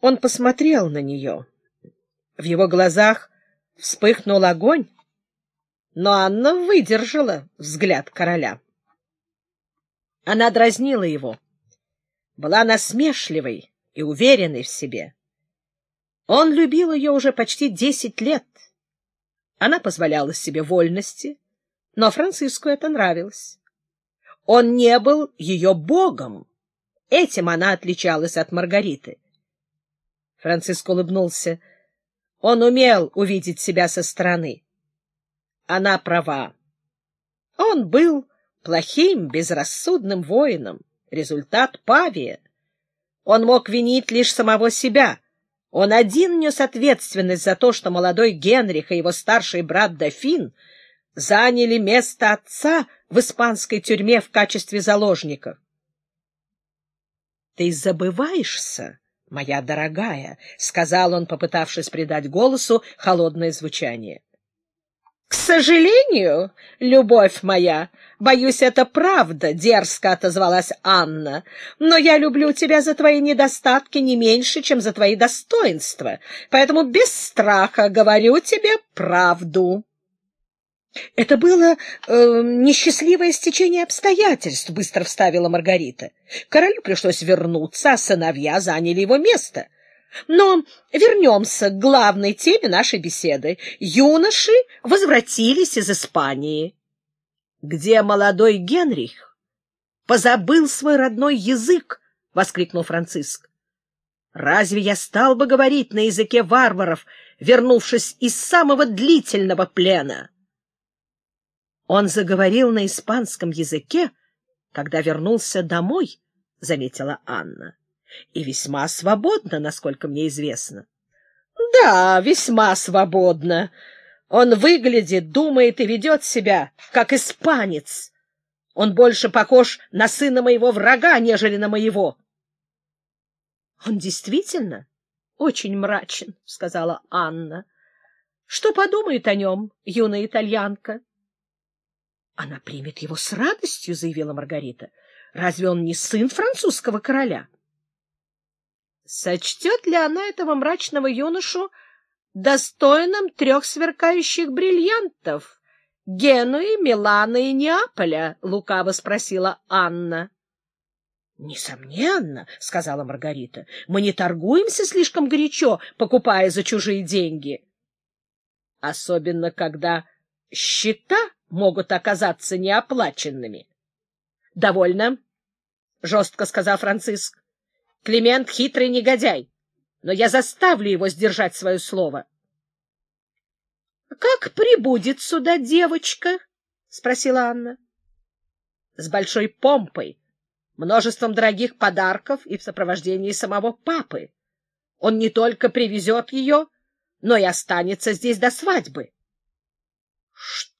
Он посмотрел на нее. В его глазах вспыхнул огонь, но Анна выдержала взгляд короля. Она дразнила его, была насмешливой и уверенной в себе. Он любил ее уже почти десять лет. Она позволяла себе вольности, но Франциску это нравилось. Он не был ее богом. Этим она отличалась от Маргариты. Франциск улыбнулся. Он умел увидеть себя со стороны. Она права. Он был плохим, безрассудным воином, результат Павия. Он мог винить лишь самого себя. Он один нес ответственность за то, что молодой Генрих и его старший брат Дофин заняли место отца в испанской тюрьме в качестве заложников. — Ты забываешься, моя дорогая, — сказал он, попытавшись придать голосу холодное звучание. — К сожалению, любовь моя, боюсь, это правда, — дерзко отозвалась Анна, — но я люблю тебя за твои недостатки не меньше, чем за твои достоинства, поэтому без страха говорю тебе правду. Это было э, несчастливое стечение обстоятельств, быстро вставила Маргарита. Королю пришлось вернуться, а сыновья заняли его место. Но вернемся к главной теме нашей беседы. Юноши возвратились из Испании. Где молодой Генрих? Позабыл свой родной язык, воскликнул Франциск. Разве я стал бы говорить на языке варваров, вернувшись из самого длительного плена? Он заговорил на испанском языке, когда вернулся домой, — заметила Анна. — И весьма свободно, насколько мне известно. — Да, весьма свободно. Он выглядит, думает и ведет себя, как испанец. Он больше похож на сына моего врага, нежели на моего. — Он действительно очень мрачен, — сказала Анна. — Что подумает о нем юная итальянка? — она примет его с радостью, заявила Маргарита. Разве он не сын французского короля? Сочтет ли она этого мрачного юношу достойным трех сверкающих бриллиантов? Генуи, Милана и Неаполя? — лукаво спросила Анна. — Несомненно, — сказала Маргарита, — мы не торгуемся слишком горячо, покупая за чужие деньги. Особенно, когда счета могут оказаться неоплаченными. — Довольно, — жестко сказал Франциск. — Климент — хитрый негодяй, но я заставлю его сдержать свое слово. — Как прибудет сюда девочка? — спросила Анна. — С большой помпой, множеством дорогих подарков и в сопровождении самого папы. Он не только привезет ее, но и останется здесь до свадьбы. —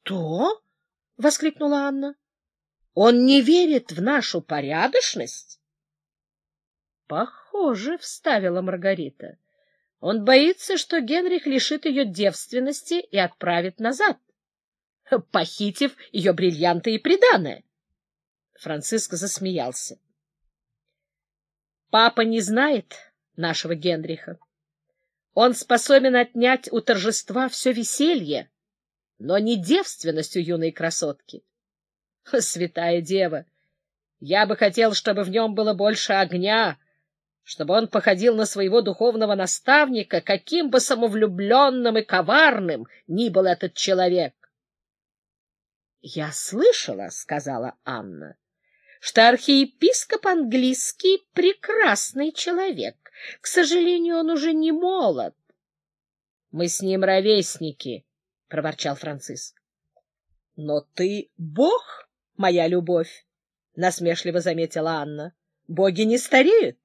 Что? — воскликнула Анна. — Он не верит в нашу порядочность? — Похоже, — вставила Маргарита. Он боится, что Генрих лишит ее девственности и отправит назад, похитив ее бриллианты и приданое. Франциск засмеялся. — Папа не знает нашего Генриха. Он способен отнять у торжества все веселье, но не девственностью юной красотки. Святая дева! Я бы хотел, чтобы в нем было больше огня, чтобы он походил на своего духовного наставника, каким бы самовлюбленным и коварным ни был этот человек. — Я слышала, — сказала Анна, — что архиепископ английский — прекрасный человек. К сожалению, он уже не молод. Мы с ним ровесники, — проворчал Франциск. — Но ты бог, моя любовь, — насмешливо заметила Анна. — Боги не стареют.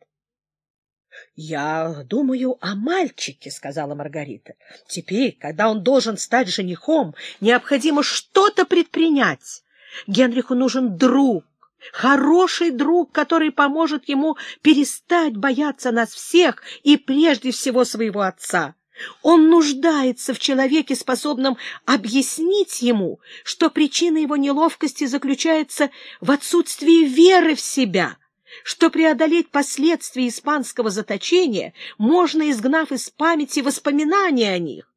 — Я думаю о мальчике, — сказала Маргарита. — Теперь, когда он должен стать женихом, необходимо что-то предпринять. Генриху нужен друг, хороший друг, который поможет ему перестать бояться нас всех и прежде всего своего отца. Он нуждается в человеке, способном объяснить ему, что причина его неловкости заключается в отсутствии веры в себя, что преодолеть последствия испанского заточения можно, изгнав из памяти воспоминания о них.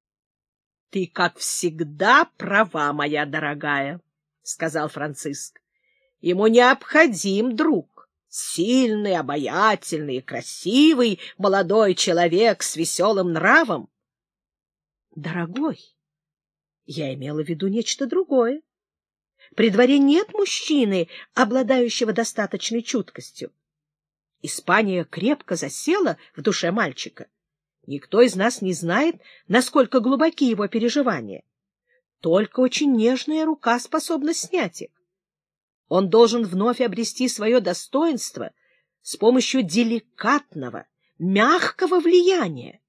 — Ты, как всегда, права, моя дорогая, — сказал Франциск. — Ему необходим друг, сильный, обаятельный и красивый молодой человек с веселым нравом. — Дорогой, я имела в виду нечто другое. При дворе нет мужчины, обладающего достаточной чуткостью. Испания крепко засела в душе мальчика. Никто из нас не знает, насколько глубоки его переживания. Только очень нежная рука способна снять их. Он должен вновь обрести свое достоинство с помощью деликатного, мягкого влияния.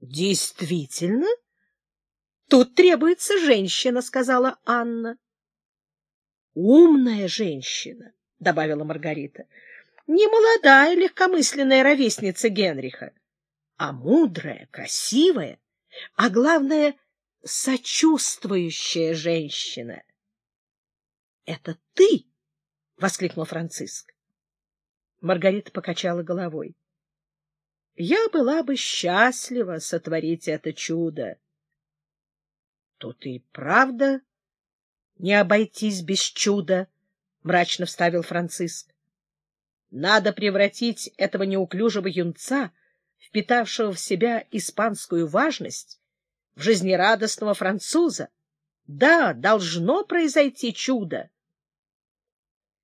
Действительно? Тут требуется женщина, сказала Анна. Умная женщина, добавила Маргарита. Не молодая легкомысленная ровесница Генриха, а мудрая, красивая, а главное сочувствующая женщина. Это ты? воскликнул Франциск. Маргарита покачала головой. Я была бы счастлива сотворить это чудо. Тут и правда не обойтись без чуда, — мрачно вставил Франциск. Надо превратить этого неуклюжего юнца, впитавшего в себя испанскую важность, в жизнерадостного француза. Да, должно произойти чудо.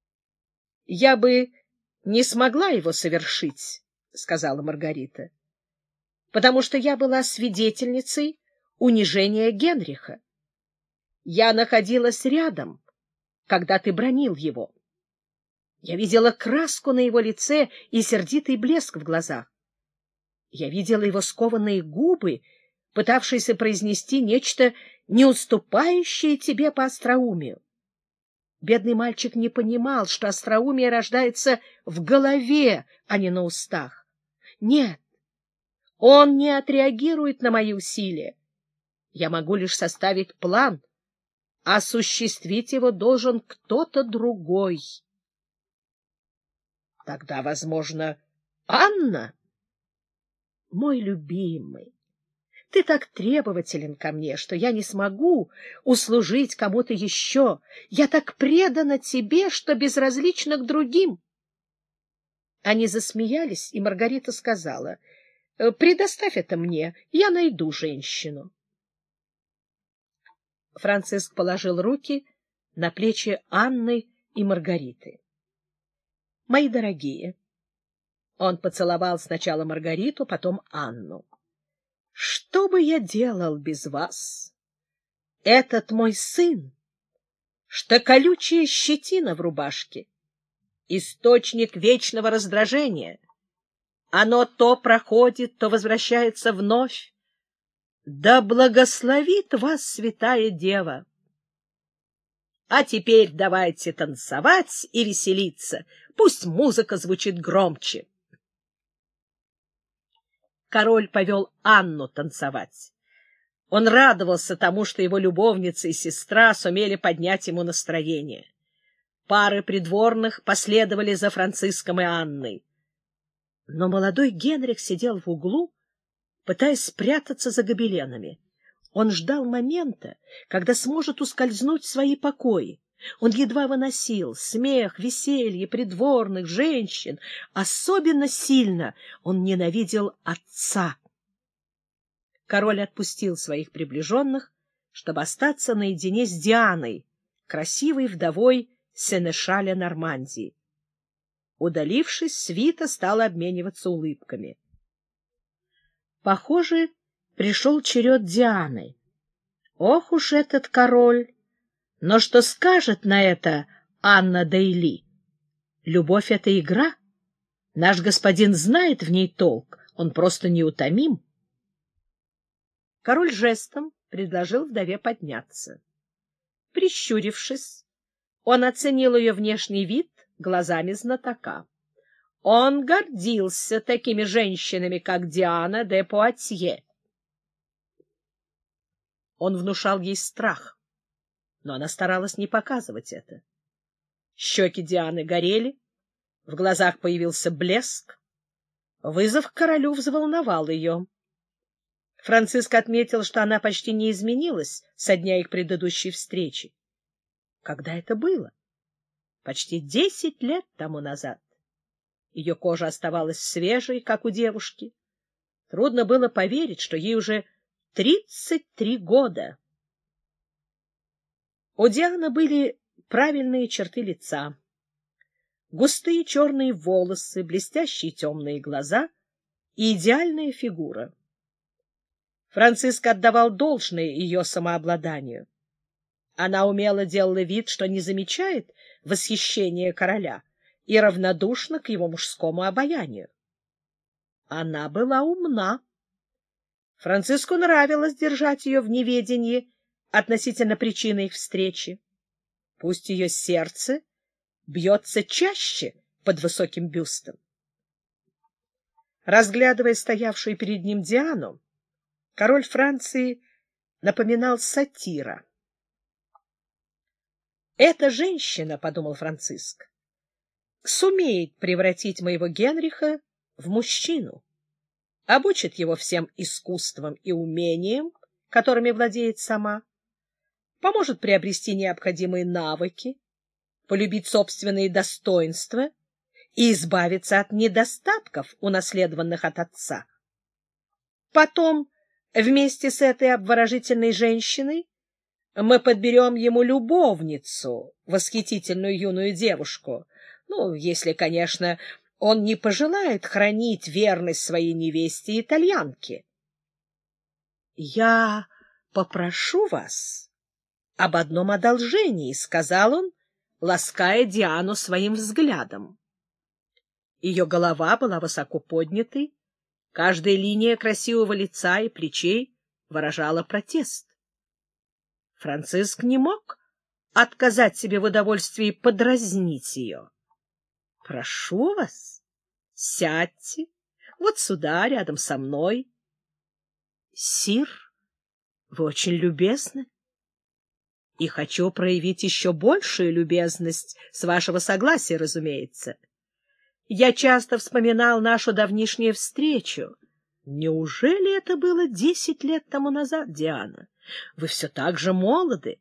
— Я бы не смогла его совершить, — сказала Маргарита, — потому что я была свидетельницей унижение Генриха. Я находилась рядом, когда ты бронил его. Я видела краску на его лице и сердитый блеск в глазах. Я видела его скованные губы, пытавшиеся произнести нечто, не уступающее тебе по остроумию. Бедный мальчик не понимал, что остроумие рождается в голове, а не на устах. Нет, он не отреагирует на мои усилия. Я могу лишь составить план. Осуществить его должен кто-то другой. Тогда, возможно, Анна? Мой любимый, ты так требователен ко мне, что я не смогу услужить кому-то еще. Я так предана тебе, что безразлична к другим. Они засмеялись, и Маргарита сказала, «Э, — Предоставь это мне, я найду женщину. Франциск положил руки на плечи Анны и Маргариты. — Мои дорогие, он поцеловал сначала Маргариту, потом Анну. — Что бы я делал без вас? Этот мой сын, что колючая щетина в рубашке, источник вечного раздражения. Оно то проходит, то возвращается вновь. Да благословит вас святая дева! А теперь давайте танцевать и веселиться. Пусть музыка звучит громче. Король повел Анну танцевать. Он радовался тому, что его любовница и сестра сумели поднять ему настроение. Пары придворных последовали за Франциском и Анной. Но молодой Генрих сидел в углу пытаясь спрятаться за гобеленами. Он ждал момента, когда сможет ускользнуть в свои покои. Он едва выносил смех, веселье придворных, женщин. Особенно сильно он ненавидел отца. Король отпустил своих приближенных, чтобы остаться наедине с Дианой, красивой вдовой Сенешаля Нормандии. Удалившись, свита стала обмениваться улыбками. Похоже, пришел черед Дианы. Ох уж этот король! Но что скажет на это Анна Дейли? Любовь — это игра. Наш господин знает в ней толк, он просто неутомим. Король жестом предложил вдове подняться. Прищурившись, он оценил ее внешний вид глазами знатока. Он гордился такими женщинами, как Диана де Пуатье. Он внушал ей страх, но она старалась не показывать это. Щеки Дианы горели, в глазах появился блеск. Вызов к королю взволновал ее. Франциск отметил, что она почти не изменилась со дня их предыдущей встречи. Когда это было? Почти десять лет тому назад. Ее кожа оставалась свежей, как у девушки. Трудно было поверить, что ей уже тридцать три года. У Дианы были правильные черты лица, густые черные волосы, блестящие темные глаза и идеальная фигура. Франциск отдавал должное ее самообладанию. Она умело делала вид, что не замечает восхищения короля и равнодушна к его мужскому обаянию. Она была умна. Франциску нравилось держать ее в неведении относительно причины их встречи. Пусть ее сердце бьется чаще под высоким бюстом. Разглядывая стоявшую перед ним Диану, король Франции напоминал сатира. «Эта женщина, — подумал Франциск, — сумеет превратить моего Генриха в мужчину, обучит его всем искусствам и умениям, которыми владеет сама, поможет приобрести необходимые навыки, полюбить собственные достоинства и избавиться от недостатков, унаследованных от отца. Потом, вместе с этой обворожительной женщиной, мы подберем ему любовницу, восхитительную юную девушку, ну, если, конечно, он не пожелает хранить верность своей невесте итальянке. Я попрошу вас об одном одолжении, — сказал он, лаская Диану своим взглядом. Ее голова была высоко поднятой, каждая линия красивого лица и плечей выражала протест. Франциск не мог отказать себе в удовольствии подразнить ее. — Прошу вас, сядьте вот сюда, рядом со мной. — Сир, вы очень любезны и хочу проявить еще большую любезность, с вашего согласия, разумеется. Я часто вспоминал нашу давнишнюю встречу. Неужели это было десять лет тому назад, Диана? Вы все так же молоды.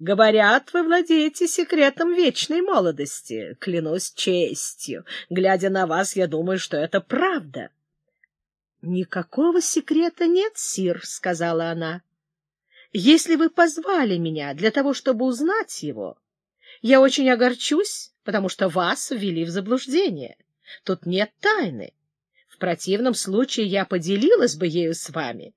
Говорят, вы владеете секретом вечной молодости. Клянусь честью. Глядя на вас, я думаю, что это правда. — Никакого секрета нет, сир, — сказала она. Если вы позвали меня для того, чтобы узнать его, я очень огорчусь, потому что вас ввели в заблуждение. Тут нет тайны. В противном случае я поделилась бы ею с вами.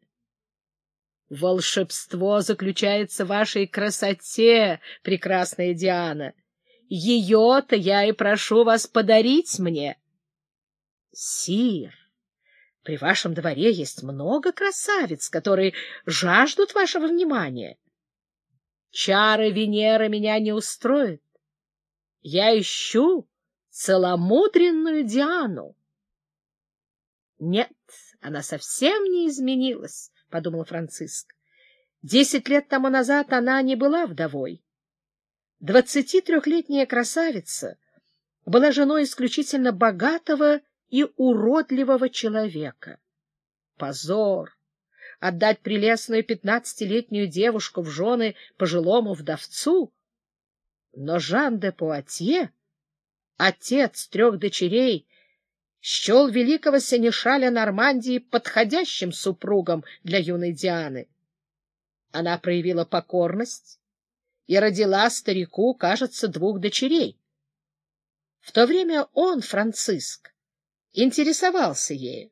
Волшебство заключается в вашей красоте, прекрасная Диана. Ее-то я и прошу вас подарить мне. Сир, при вашем дворе есть много красавиц, которые жаждут вашего внимания. Чары Венеры меня не устроят. Я ищу целомудренную Диану. Нет, она совсем не изменилась, — подумал Франциск. Десять лет тому назад она не была вдовой. Двадцати трехлетняя красавица была женой исключительно богатого и уродливого человека. Позор! Отдать прелестную пятнадцатилетнюю девушку в жены пожилому вдовцу? Но Жан де Пуатье, отец трех дочерей, счел великого сенешаля Нормандии подходящим супругом для юной Дианы. Она проявила покорность и родила старику, кажется, двух дочерей. В то время он, Франциск, интересовался ею.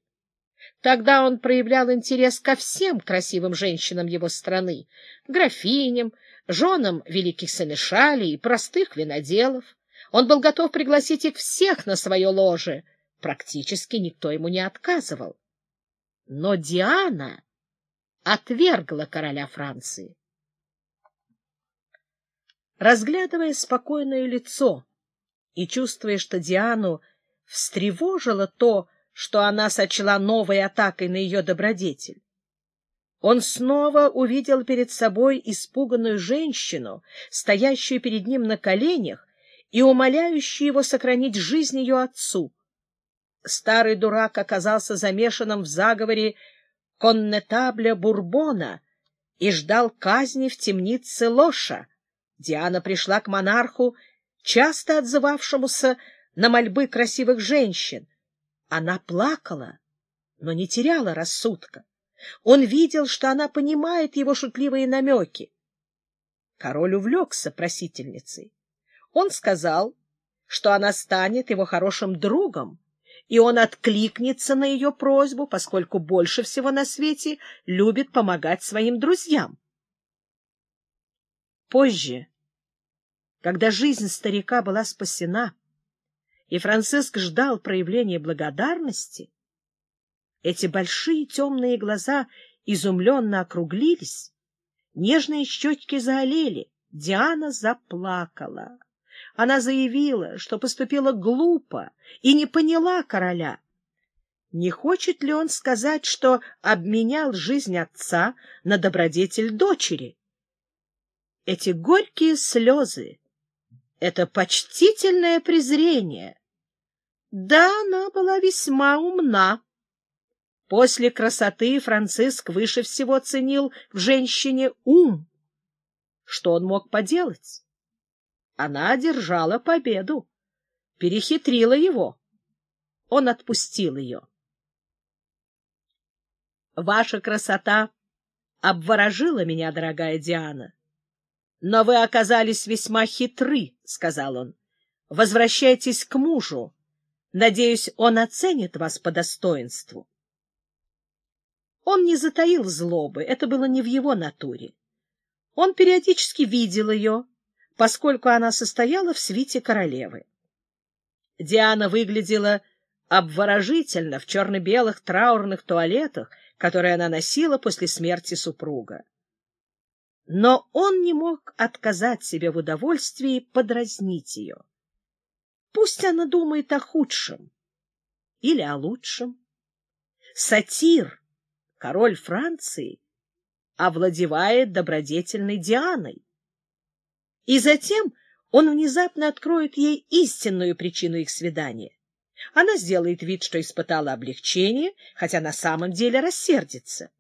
Тогда он проявлял интерес ко всем красивым женщинам его страны, графиням, женам великих сенешалей и простых виноделов. Он был готов пригласить их всех на свое ложе. Практически никто ему не отказывал. Но Диана отвергла короля Франции. Разглядывая спокойное лицо и чувствуя, что Диану встревожило то, что она сочла новой атакой на ее добродетель. Он снова увидел перед собой испуганную женщину, стоящую перед ним на коленях и умоляющий его сохранить жизнь ее отцу. Старый дурак оказался замешанным в заговоре коннетабля Бурбона и ждал казни в темнице Лоша. Диана пришла к монарху, часто отзывавшемуся на мольбы красивых женщин. Она плакала, но не теряла рассудка. Он видел, что она понимает его шутливые намеки. Король увлекся просительницей. Он сказал, что она станет его хорошим другом, и он откликнется на ее просьбу, поскольку больше всего на свете любит помогать своим друзьям. Позже, когда жизнь старика была спасена, и Франциск ждал проявления благодарности, эти большие темные глаза изумленно округлились, нежные щечки заолели, Диана заплакала. Она заявила, что поступила глупо и не поняла короля. Не хочет ли он сказать, что обменял жизнь отца на добродетель дочери? Эти горькие слезы, это почтительное презрение. Да, она была весьма умна. После красоты Франциск выше всего ценил в женщине ум. Что он мог поделать? Она одержала победу, перехитрила его. Он отпустил ее. Ваша красота обворожила меня, дорогая Диана. Но вы оказались весьма хитры, — сказал он. Возвращайтесь к мужу. Надеюсь, он оценит вас по достоинству. Он не затаил злобы, это было не в его натуре. Он периодически видел ее, поскольку она состояла в свите королевы. Диана выглядела обворожительно в черно-белых траурных туалетах, которые она носила после смерти супруга. Но он не мог отказать себе в удовольствии подразнить ее. Пусть она думает о худшем или о лучшем. Сатир, король Франции, овладевает добродетельной Дианой. И затем он внезапно откроет ей истинную причину их свидания. Она сделает вид, что испытала облегчение, хотя на самом деле рассердится.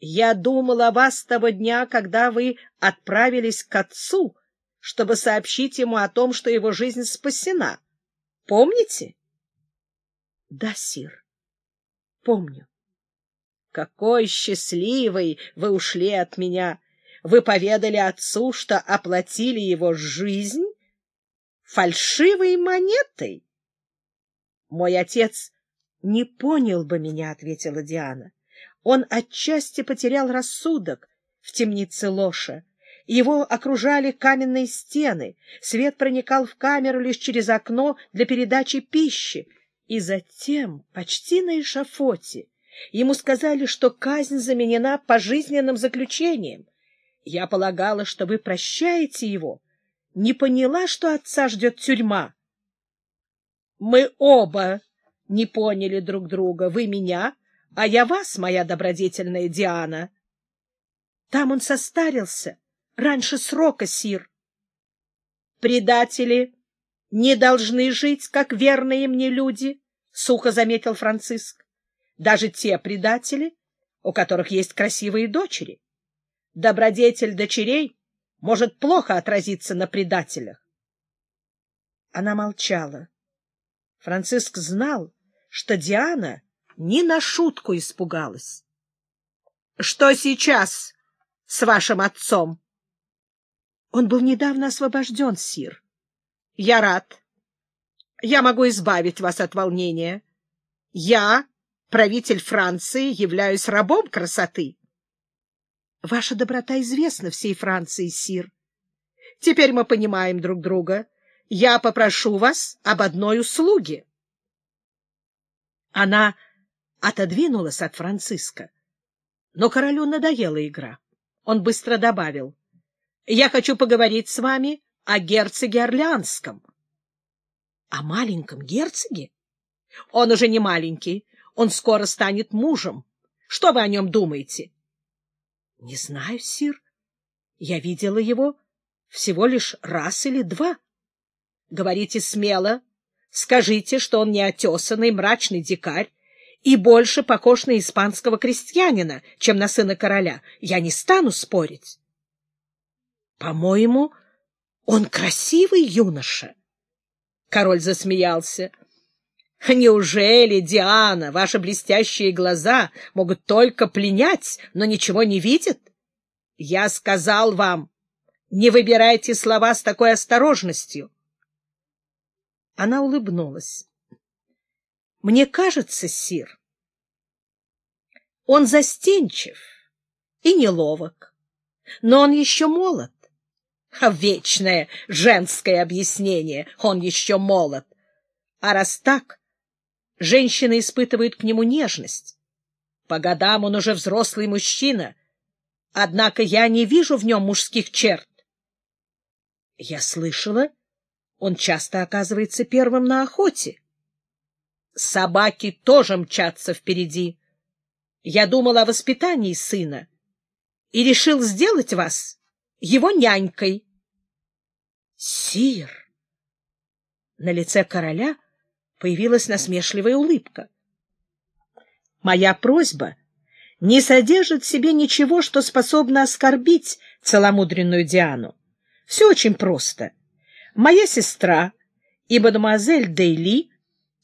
«Я думал о вас того дня, когда вы отправились к отцу, чтобы сообщить ему о том, что его жизнь спасена. Помните?» «Да, сир, помню». «Какой счастливый вы ушли от меня!» Вы поведали отцу, что оплатили его жизнь фальшивой монетой. Мой отец не понял бы меня, — ответила Диана. Он отчасти потерял рассудок в темнице Лоша. Его окружали каменные стены, свет проникал в камеру лишь через окно для передачи пищи. И затем, почти на эшафоте, ему сказали, что казнь заменена пожизненным заключением. Я полагала, что вы прощаете его. Не поняла, что отца ждет тюрьма. Мы оба не поняли друг друга. Вы меня, а я вас, моя добродетельная Диана. Там он состарился, раньше срока, сир. Предатели не должны жить, как верные мне люди, — сухо заметил Франциск. Даже те предатели, у которых есть красивые дочери добродетель дочерей может плохо отразиться на предателях. Она молчала. Франциск знал, что Диана не на шутку испугалась. — Что сейчас с вашим отцом? — Он был недавно освобожден, сир. — Я рад. Я могу избавить вас от волнения. Я, правитель Франции, являюсь рабом красоты. Ваша доброта известна всей Франции, сир. Теперь мы понимаем друг друга. Я попрошу вас об одной услуге. Она отодвинулась от Франциска. Но королю надоела игра. Он быстро добавил. — Я хочу поговорить с вами о герцоге Орлеанском. — О маленьком герцоге? Он уже не маленький. Он скоро станет мужем. Что вы о нем думаете? — Не знаю, сир. Я видела его всего лишь раз или два. Говорите смело. Скажите, что он неотесанный, мрачный дикарь и больше похож на испанского крестьянина, чем на сына короля. Я не стану спорить. По-моему, он красивый юноша. Король засмеялся. Неужели, Диана, ваши блестящие глаза могут только пленять, но ничего не видят? Я сказал вам, не выбирайте слова с такой осторожностью. Она улыбнулась. Мне кажется, сир, он застенчив и неловок, но он еще молод. Вечное женское объяснение — он еще молод. А раз так, женщины испытывают к нему нежность. По годам он уже взрослый мужчина, однако я не вижу в нем мужских черт. Я слышала, он часто оказывается первым на охоте. Собаки тоже мчатся впереди. Я думал о воспитании сына и решил сделать вас его нянькой. Сир! На лице короля появилась насмешливая улыбка. Моя просьба не содержит в себе ничего, что способно оскорбить целомудренную Диану. Все очень просто. Моя сестра и мадемуазель Дейли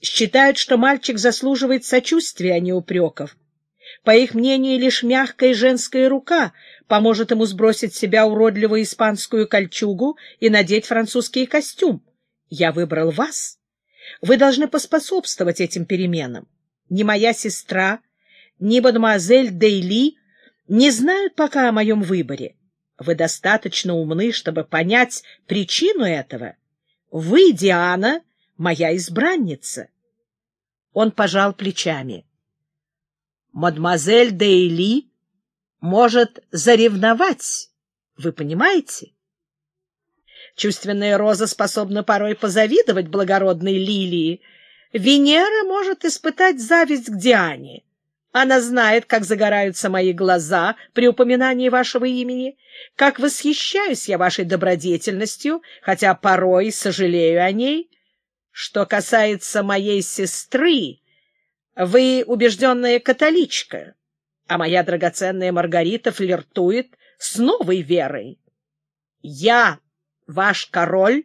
считают, что мальчик заслуживает сочувствия, а не упреков. По их мнению, лишь мягкая женская рука поможет ему сбросить с себя уродливую испанскую кольчугу и надеть французский костюм. Я выбрал вас. Вы должны поспособствовать этим переменам. Ни моя сестра, ни мадемуазель Дейли не знают пока о моем выборе. Вы достаточно умны, чтобы понять причину этого. Вы, Диана, моя избранница. Он пожал плечами. Мадемуазель Дейли может заревновать, вы понимаете? Чувственная роза способна порой позавидовать благородной лилии. Венера может испытать зависть к Диане. Она знает, как загораются мои глаза при упоминании вашего имени, как восхищаюсь я вашей добродетельностью, хотя порой сожалею о ней. Что касается моей сестры, вы убежденная католичка, а моя драгоценная Маргарита флиртует с новой верой. Я, ваш король,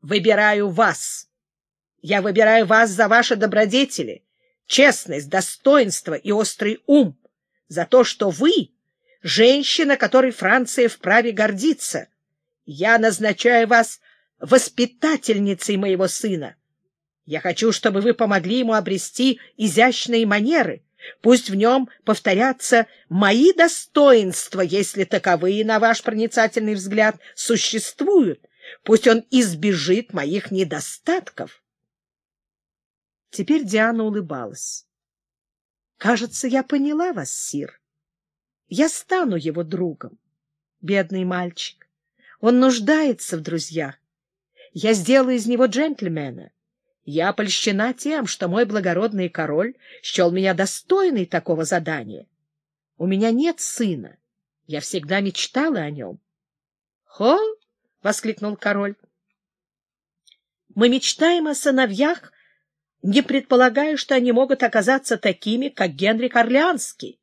выбираю вас. Я выбираю вас за ваши добродетели, честность, достоинство и острый ум, за то, что вы — женщина, которой Франция вправе гордиться. Я назначаю вас воспитательницей моего сына. Я хочу, чтобы вы помогли ему обрести изящные манеры. Пусть в нем повторятся мои достоинства, если таковые, на ваш проницательный взгляд, существуют. Пусть он избежит моих недостатков. Теперь Диана улыбалась. — Кажется, я поняла вас, Сир. Я стану его другом. Бедный мальчик. Он нуждается в друзьях. Я сделаю из него джентльмена. Я польщена тем, что мой благородный король счел меня достойной такого задания. У меня нет сына. Я всегда мечтала о нем. — Хо! — воскликнул король. — Мы мечтаем о сыновьях, не предполагая, что они могут оказаться такими, как Генрих Орлеанский.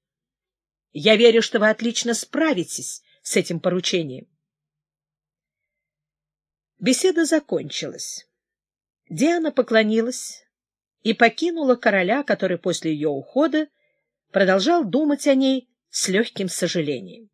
Я верю, что вы отлично справитесь с этим поручением. Беседа закончилась. Диана поклонилась и покинула короля, который после ее ухода продолжал думать о ней с легким сожалением.